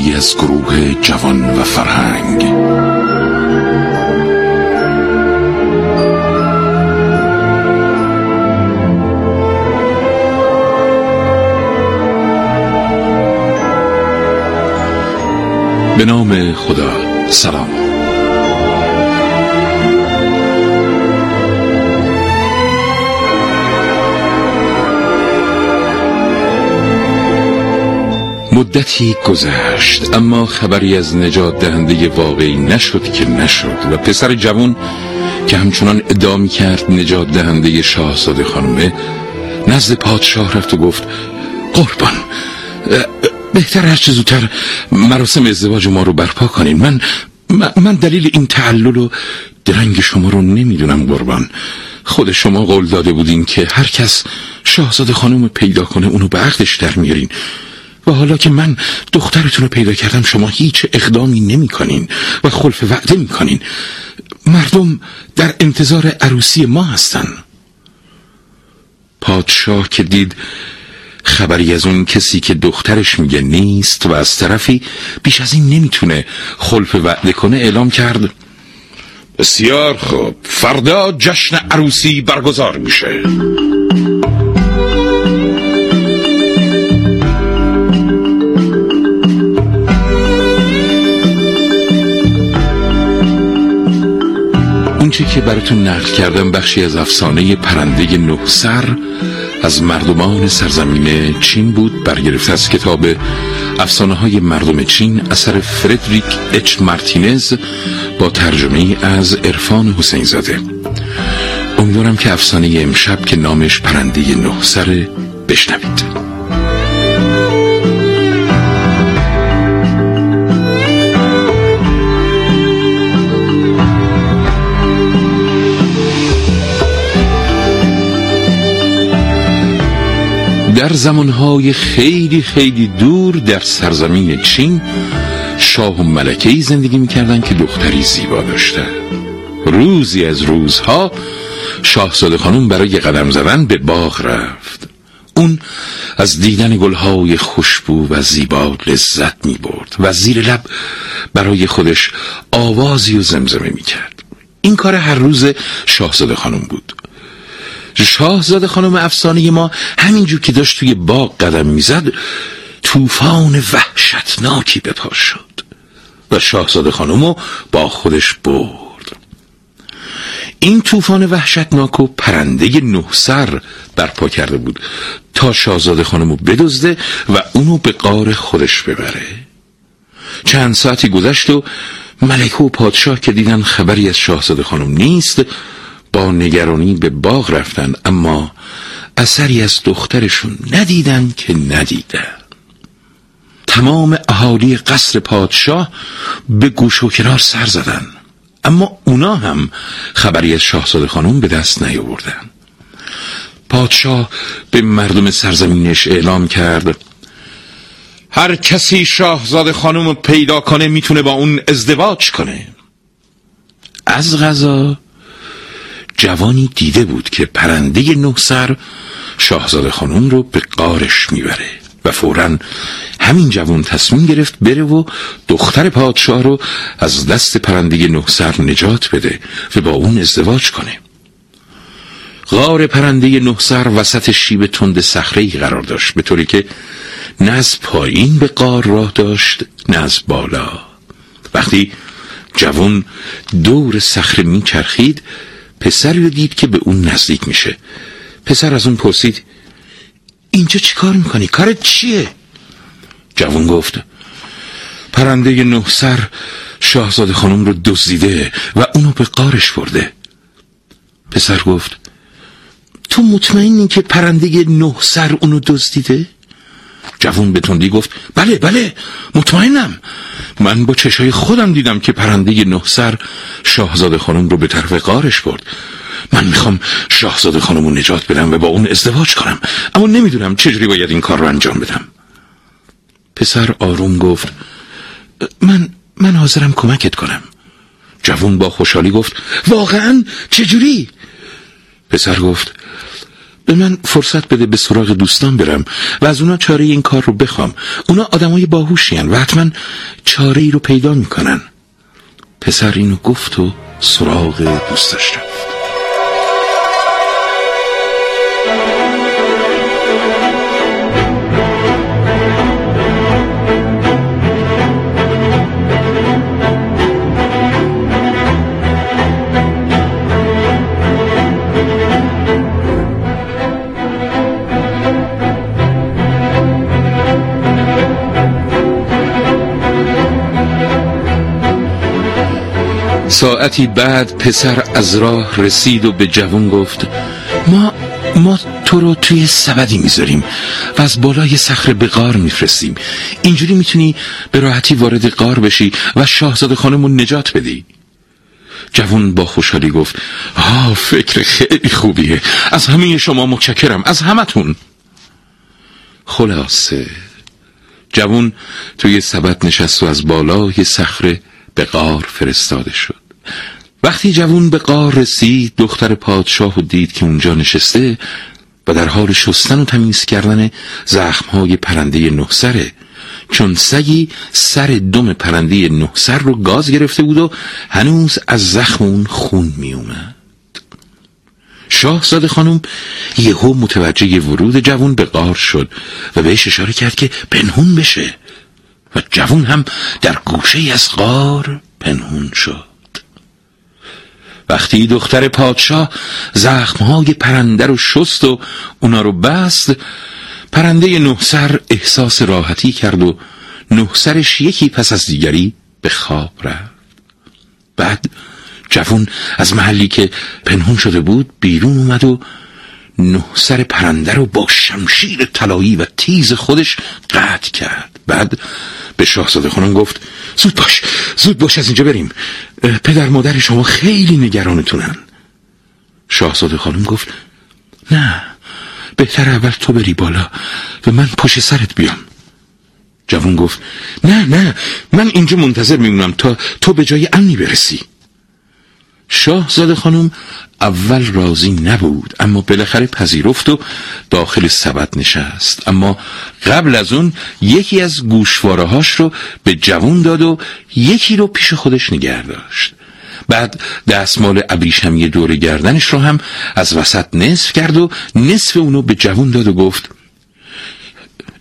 برنامه از گروه جوان و فرهنگ به نام خدا سلام مدتی گذشت اما خبری از نجات دهنده واقعی نشد که نشد و پسر جوان که همچنان ادعا کرد نجات دهنده شاهزاده خانمه نزد پادشاه رفت و گفت قربان بهتر هر چه زودتر مراسم ازدواج ما رو برپا کنین. من من دلیل این تعلل و درنگ شما رو نمی‌دونم قربان. خود شما قول داده بودین که هر کس شاهزاده خانم پیدا کنه اونو به عقدش در میارین. و حالا که من دخترتون رو پیدا کردم شما هیچ اقدامی نمی کنین و خلف وعده می کنین مردم در انتظار عروسی ما هستن. پادشاه که دید خبری از اون کسی که دخترش میگه نیست و از طرفی بیش از این نمی‌تونه خلف وعده کنه اعلام کرد. بسیار خوب. فردا جشن عروسی برگزار میشه. اونچه که براتون نقل کردم بخشی از افسانه پرنده نه سر از مردمان سرزمین چین بود. برگرفته از کتاب افسانه های مردم چین اثر فردریک اچ مارتینز با ترجمه از عرفان حسین زاده امیدوارم که افسانه امشب که نامش پرنده نه سر بشنوید. در زمانهای خیلی خیلی دور در سرزمین چین شاه و ملکهی زندگی می‌کردن که دختری زیبا داشته روزی از روزها شاهزاده خانم برای قدم زدن به باغ رفت. اون از دیدن گلهای خوشبو و زیبا لذت می برد و زیر لب برای خودش آوازی و زمزمه می کرد این کار هر روز شاهزاده خانم بود. شاهزاده خانم افسانه ما همینجور که داشت توی باغ قدم می‌زد طوفان وحشتناکی به پا شد و شاهزاده خانم با خودش برد. این طوفان وحشتناک و پرنده نه سر برپا کرده بود تا شاهزاده خانمو بدزده و اونو به قار خودش ببره. چند ساعتی گذشت و ملکه و پادشاه که دیدن خبری از شاهزاده خانم نیست با نگرانی به باغ رفتن اما اثری از دخترشون ندیدن که ندیدن تمام اهالی قصر پادشاه به گوش و کنار سر زدن اما اونا هم خبری از شاهزاده خانم به دست نیاوردن. پادشاه به مردم سرزمینش اعلام کرد هر کسی شاهزاده خانم پیدا کنه می‌تونه با اون ازدواج کنه. از غذا جوانی دیده بود که پرنده نه سر شاهزاده خانم رو به قارش می‌بره و فورا همین جوان تصمیم گرفت بره و دختر پادشاه رو از دست پرنده نه سر نجات بده و با اون ازدواج کنه. غار پرنده نه سر وسط شیب تند صخره قرار داشت به طوری که نه از پایین به قار راه داشت نه از بالا. وقتی جوان دور صخره میچرخید پسری رو دید که به اون نزدیک میشه پسر از اون پرسید اینجا چی کار می‌کنی؟ کارت چیه؟ جوون گفت پرنده نه سر شاهزاده خانم رو دزدیده و اونو به قارش برده پسر گفت تو مطمئنی که پرنده نه سر اونو دزدیده؟ جوون به تندی گفت بله بله مطمئنم. من با چشای خودم دیدم که پرنده نه سر شاهزاده خانم رو به طرف قارش برد. من می‌خوام شاهزاده خانم رو نجات بدم و با اون ازدواج کنم اما نمی‌دونم چجوری باید این کار رو انجام بدم. پسر آروم گفت من من حاضرم کمکت کنم. جوون با خوشحالی گفت واقعا؟ چجوری؟ پسر گفت به من فرصت بده به سراغ دوستان برم و از اونا چاره این کار رو بخوام. اونا آدمای باهوشین و حتما چاره ای رو پیدا می‌کنن. پسر اینو گفت و سراغ دوستش رفت. ساعتی بعد پسر از راه رسید و به جوون گفت ما ما تو رو توی سبدی می‌ذاریم و از بالای صخره به غار میفرستیم. اینجوری می‌تونی به راحتی وارد غار بشی و شاهزاده خانمون نجات بدی. جوون با خوشحالی گفت آه فکر خیلی خوبیه. از همه شما متشکرم. از همتون. خلاصه جوون توی سبد نشست و از بالای صخره به غار فرستاده شد. وقتی جوون به قار رسید دختر پادشاه و دید که اونجا نشسته و در حال شستن و تمیز کردن زخمهای پرنده نهسره چون سگی سر دم پرنده نهسر رو گاز گرفته بود و هنوز از زخم اون خون می اومد شاهزاده خانم یهو متوجه ورود جوون به قار شد و بهش اشاره کرد که پنهون بشه و جوون هم در گوشه از قار پنهون شد. وقتی دختر پادشاه زخمهای پرنده رو شست و اونا رو بست پرنده نهسر احساس راحتی کرد و نهسرش یکی پس از دیگری به خواب رفت. بعد جوون از محلی که پنهون شده بود بیرون اومد و نهسر پرنده رو با شمشیر طلایی و تیز خودش قطع کرد. بعد به شاهزاده خانم گفت زود باش زود باش از اینجا بریم. پدر مادر شما خیلی نگرانتونن. شاهزاده خانم گفت نه بهتر اول تو بری بالا و من پشت سرت بیام. جوون گفت نه نه من اینجا منتظر میمونم تا تو به جای امنی برسی. شاهزاده خانم اول راضی نبود اما بالاخره پذیرفت و داخل سبد نشست. اما قبل از اون یکی از گوشوارهاش رو به جوون داد و یکی رو پیش خودش نگه داشت. بعد دستمال ابریشمی دور گردنش رو هم از وسط نصف کرد و نصف اونو به جوون داد و گفت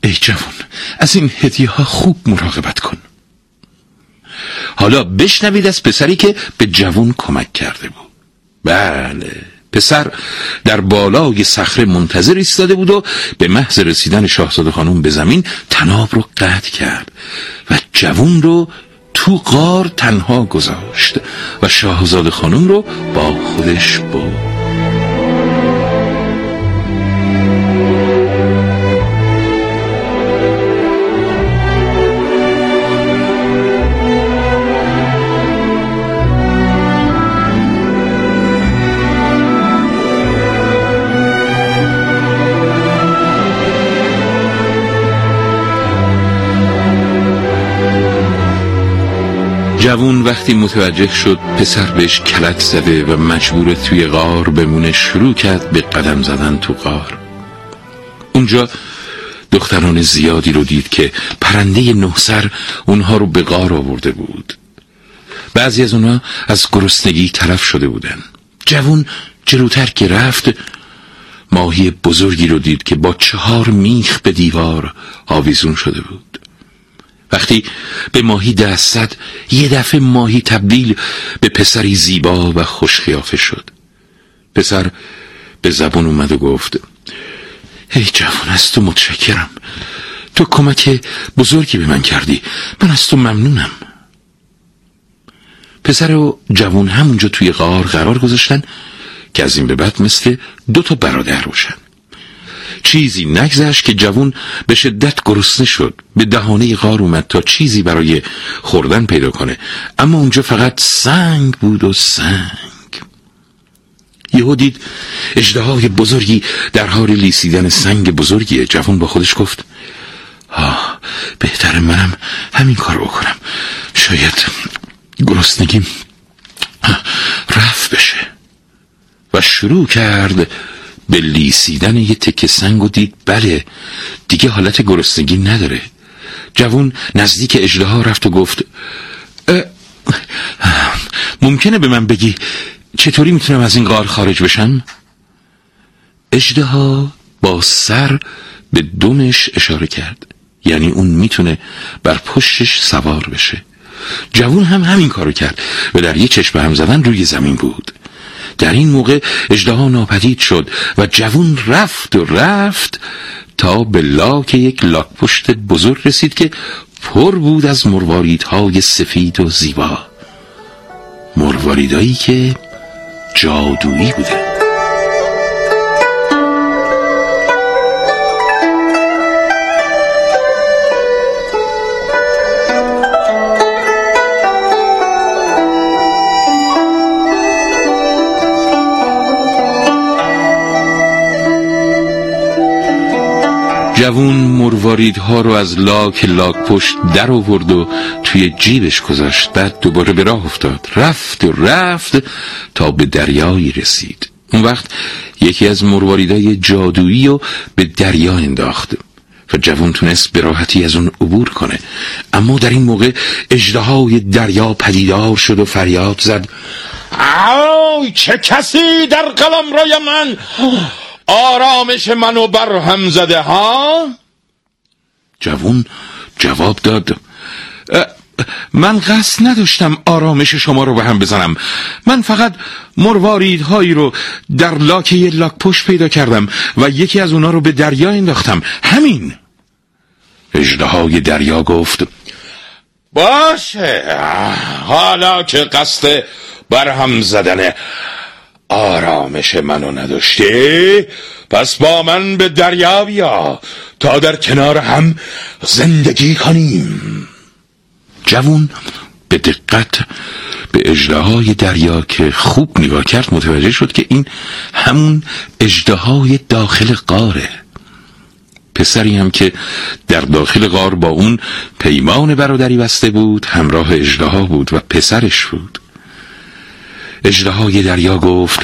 ای جوون از این هدیه ها خوب مراقبت کن. حالا بشنوید از پسری که به جوون کمک کرده بود. بله پسر در بالای صخره منتظر ایستاده بود و به محض رسیدن شاهزاده خانم به زمین تناب رو قطع کرد و جوون رو تو غار تنها گذاشت و شاهزاده خانم رو با خودش برد. جوون وقتی متوجه شد پسر بهش کلک زده و مجبور توی غار بمونه شروع کرد به قدم زدن تو غار. اونجا دختران زیادی رو دید که پرنده نهسر اونها رو به غار آورده بود. بعضی از اونها از گرسنگی تلف شده بودن. جوون جلوتر که رفت ماهی بزرگی رو دید که با چهار میخ به دیوار آویزون شده بود. وقتی به ماهی دست زد یه دفعه ماهی تبدیل به پسری زیبا و خوشخیافه شد. پسر به زبون اومد و گفت ای جوان از تو متشکرم. تو کمک بزرگی به من کردی. من از تو ممنونم. پسر و جوان همونجا توی غار قرار گذاشتن که از این به بعد مثل دو تا برادر روشن چیزی نگذشت که جوون به شدت گرسنه شد. به دهانه غار اومد تا چیزی برای خوردن پیدا کنه. اما اونجا فقط سنگ بود و سنگ. یهو دید اجدهای بزرگی در حال لیسیدن سنگ بزرگیه جوون با خودش گفت آه بهتر منم همین کار بکنم. شاید گرسنگیم رفت بشه. و شروع کرد به لیسیدن یه تکه سنگ و دید بله دیگه حالت گرسنگی نداره. جوون نزدیک اجده رفت و گفت ممکنه به من بگی چطوری می‌تونم از این غار خارج بشم؟ اجده با سر به دومش اشاره کرد. یعنی اون می‌تونه بر پشتش سوار بشه. جوون هم همین کارو کرد و در یه چشم هم زدن روی زمین بود. در این موقع اجدها ناپدید شد و جوون رفت و رفت تا به لاک یک لاک پشت بزرگ رسید که پر بود از مرواریدهای سفید و زیبا. مرواریدهایی که جادویی بودند. جوون مرواریدها رو از لاک لاک پشت در آورد و توی جیبش گذاشت. بعد دوباره به راه افتاد. رفت و رفت تا به دریایی رسید. اون وقت یکی از مرواریدهای جادویی رو به دریا انداخت. و جوون تونست به راحتی از اون عبور کنه. اما در این موقع اجدهای دریا پدیدار شد و فریاد زد. آی چه کسی در قلم رای من؟ آرامش منو بر هم زده ها؟ جوون جواب داد من قصد نداشتم آرامش شما رو به هم بزنم. من فقط مرواریدهایی رو در لاکه لاک پشت پیدا کردم و یکی از اونا رو به دریا انداختم. همین. اجده دریا گفت باشه حالا که قصد برهم زدن آرامش منو نداشتی؟ پس با من به دریا بیا تا در کنار هم زندگی کنیم. جوون به دقت به اجده دریا که خوب نگاه کرد متوجه شد که این همون اجده داخل قاره پسری هم که در داخل غار با اون پیمان برادری بسته بود همراه اجده بود و پسرش بود. اجده دریا گفت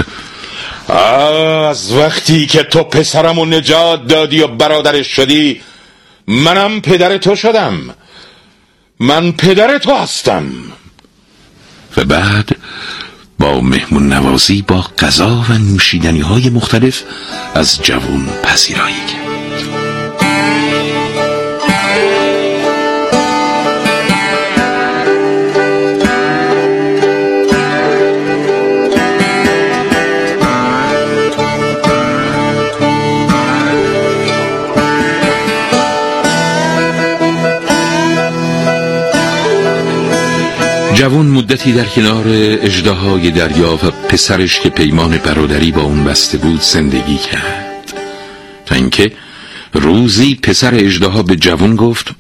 از وقتی که تو پسرمو نجات دادی و برادرش شدی منم پدر تو شدم. من پدر تو هستم. و بعد با مهمون نوازی با غذا و نوشیدنی های مختلف از جوون پذیرایی کرد. جوان مدتی در کنار اجدهای دریا و پسرش که پیمان برادری با اون بسته بود زندگی کرد. تا اینکه روزی پسر اجدها به جوان گفت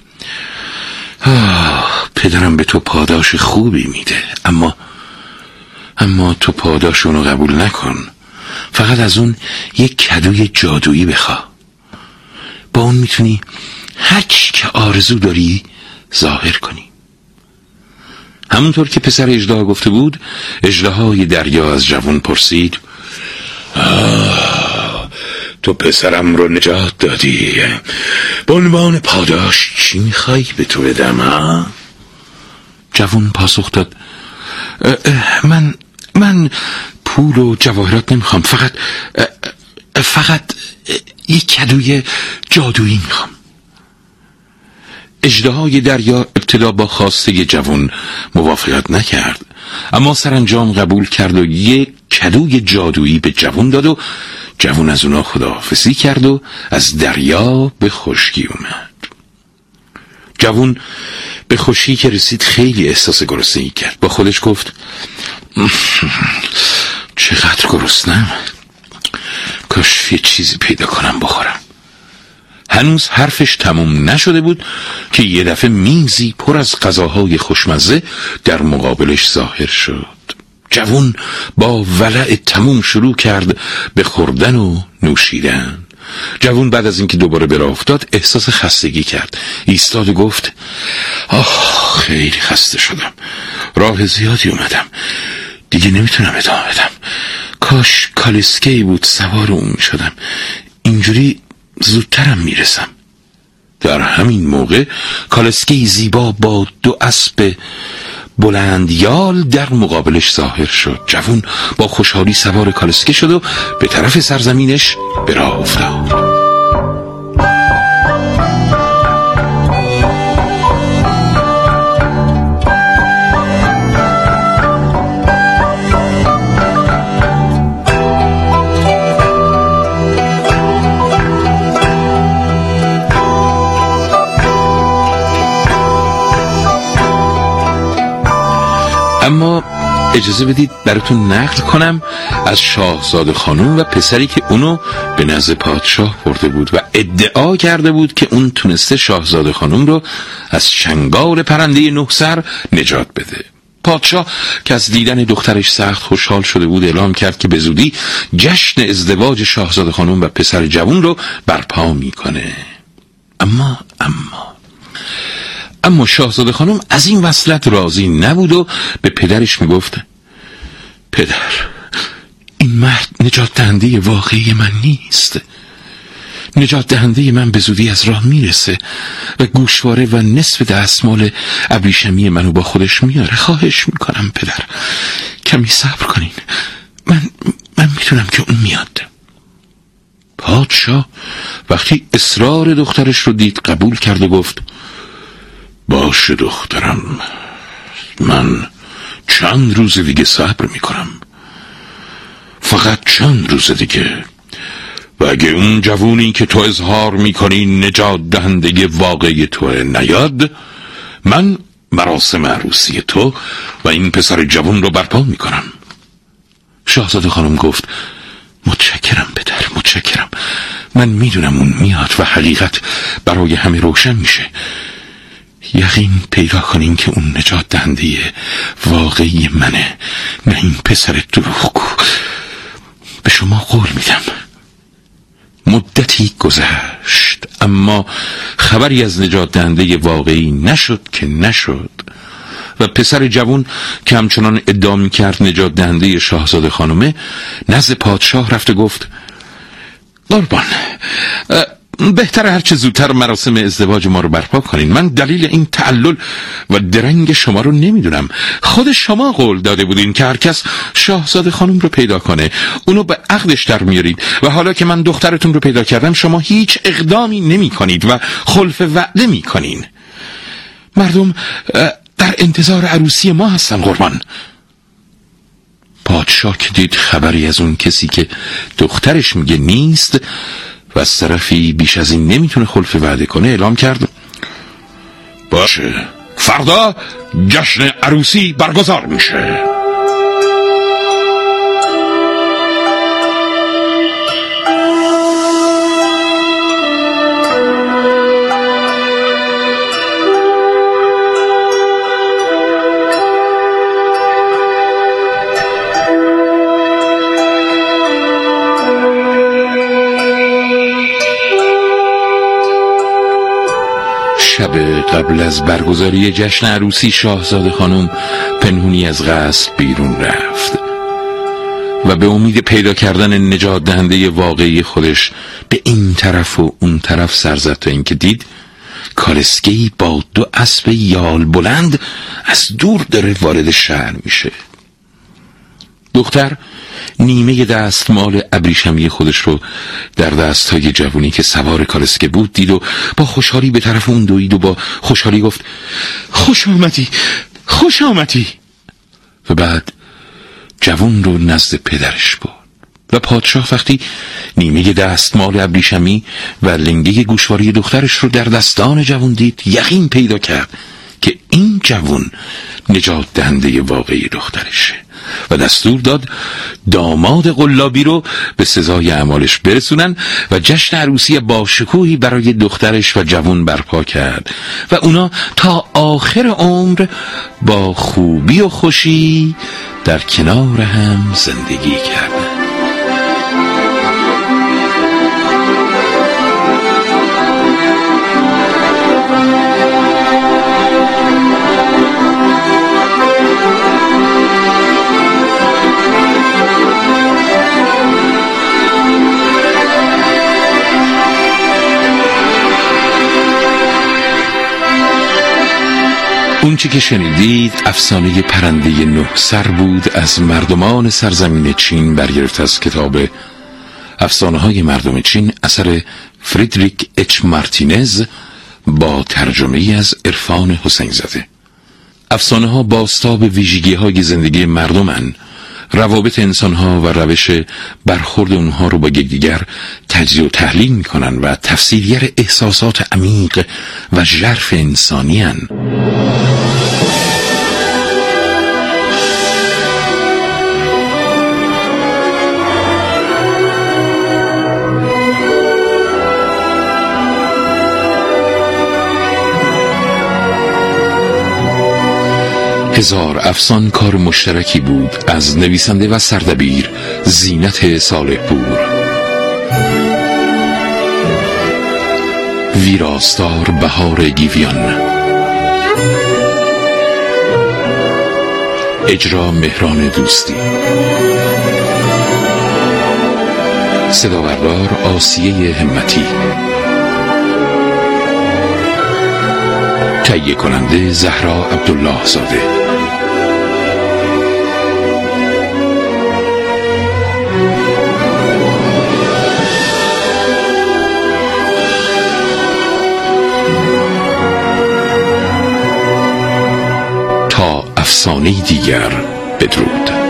پدرم به تو پاداش خوبی میده اما اما تو پاداش اونو قبول نکن. فقط از اون یک کدوی جادویی بخوا. با اون می‌تونی هرچی که آرزو داری ظاهر کنی. همونطور که پسر اجده گفته بود اجده دریا از جوان پرسید تو پسرم رو نجات دادی به عنوان پاداش چی می‌خوای به تو بدم ها؟ جوان پاسخ داد من من پول و جواهرات نمی‌خوام فقط فقط یک کدوی جادویی می‌خوام اجدهای دریا ابتدا با خواسته جوان موافقت نکرد. اما سرانجام قبول کرد و یک کدوی جادویی به جوان داد و جوان از اونا خداحافظی کرد و از دریا به خشکی اومد. جوان به خوشی که رسید خیلی احساس گرسنگی کرد. با خودش گفت چقدر گرسنم. کاش یه چیزی پیدا کنم بخورم. هنوز حرفش تموم نشده بود که یه دفعه میزی پر از غذاهای خوشمزه در مقابلش ظاهر شد. جوون با ولع تموم شروع کرد به خوردن و نوشیدن. جوون بعد از اینکه دوباره به افتاد احساس خستگی کرد. ایستاد و گفت آه خیلی خسته شدم. راه زیادی اومدم. دیگه نمی‌تونم ادامه بدم. کاش کالسکی بود سوار اون شدم اینجوری زودترم می‌رسم. در همین موقع کالسکی زیبا با دو اسب بلندیال در مقابلش ظاهر شد. جوون با خوشحالی سوار کالسکه شد و به طرف سرزمینش به راه افتاد. اجازه بدید براتون نقل کنم از شاهزاده خانوم و پسری که اونو به نزد پادشاه برده بود و ادعا کرده بود که اون تونسته شاهزاده خانوم رو از شنگال پرنده نه سر نجات بده. پادشاه که از دیدن دخترش سخت خوشحال شده بود اعلام کرد که به زودی جشن ازدواج شاهزاده خانوم و پسر جوون رو برپا می‌کنه. اما اما اما شاهزاده خانم از این وصلت راضی نبود و به پدرش می‌گفت پدر این مرد نجات دهنده واقعی من نیست. نجات دهنده من به زودی از راه می‌رسه و گوشواره و نصف دستمال ابریشمی منو با خودش میاره. خواهش می‌کنم پدر کمی صبر کنین. من من می‌تونم که اون میاد. پادشاه وقتی اصرار دخترش رو دید قبول کرد و گفت باشه دخترم. من چند روز دیگه صبر می‌کنم. فقط چند روز دیگه. و اگه اون جوونی که تو اظهار می‌کنی نجات دهنده واقعی تو نیاد من مراسم عروسی تو و این پسر جوون رو برپا می‌کنم. شاهزاده خانم گفت متشکرم پدر متشکرم. من می‌دونم اون میاد و حقیقت برای همه روشن میشه. یقین پیدا کنین که اون نجات دهنده واقعی منه نه این پسر دروغگو. به شما قول میدم. مدتی گذشت اما خبری از نجات دهنده واقعی نشد که نشد. و پسر جوون که همچنان ادعا کرد نجات دهنده شاهزاده خانمه نزد پادشاه رفت و گفت قربان بهتر هرچه زودتر مراسم ازدواج ما رو برپا کنین. من دلیل این تعلل و درنگ شما رو نمی‌دونم. خود شما قول داده بودین که هر کس شاهزاده خانم رو پیدا کنه. اونو به عقدش در میارید و حالا که من دخترتون رو پیدا کردم شما هیچ اقدامی نمی کنید و خلف وعده می کنین مردم در انتظار عروسی ما هستن قربان. پادشاه که دید خبری از اون کسی که دخترش میگه نیست و از طرفی بیش از این نمی‌تونه خلف وعده کنه اعلام کرد. باشه. فردا جشن عروسی برگزار میشه. قبل از برگزاری جشن عروسی شاهزاده خانم پنهونی از قصد بیرون رفت و به امید پیدا کردن نجات دهنده واقعی خودش به این طرف و اون طرف سرزد تا اینکه دید کالسکی با دو اسب یال بلند از دور داره وارد شهر میشه. دختر نیمه دستمال ابریشمی خودش رو در دست های جوونی که سوار کالسکه بود دید و با خوشحالی به طرف اون دوید و با خوشحالی گفت خوش آمدی خوش آمدی. و بعد جوون رو نزد پدرش بود و پادشاه وقتی نیمه دستمال ابریشمی و لنگه گوشواری دخترش رو در دستان جوون دید یقین پیدا کرد که این جوون نجات دهنده واقعی دخترشه. و دستور داد داماد قلابی رو به سزای اعمالش برسونن و جشن عروسی با شکوهی برای دخترش و جوون برپا کرد. و اونا تا آخر عمر با خوبی و خوشی در کنار هم زندگی کردند اون که شنیدید افسانه پرنده نه سر بود از مردمان سرزمین چین برگرفته از کتاب افسانه های مردم چین اثر فریدریک اچ مارتینز با ترجمه از عرفان حسین زده افسانه ها باستاب ویژگی های زندگی مردمن روابط انسان ها و روش برخورد اونها رو با یکدیگر تجزیه و تحلیل می‌کنن و تفسیرگر احساسات عمیق و ژرف انسانی هن. هزار افسان کار مشترکی بود از نویسنده و سردبیر زینت صالح پور. ویراستار بهار گیویان. اجرا مهران دوستی. صداوردار آسیه همتی. تهیه کننده زهرا عبدالله زاده افسانه دیگر بدرود.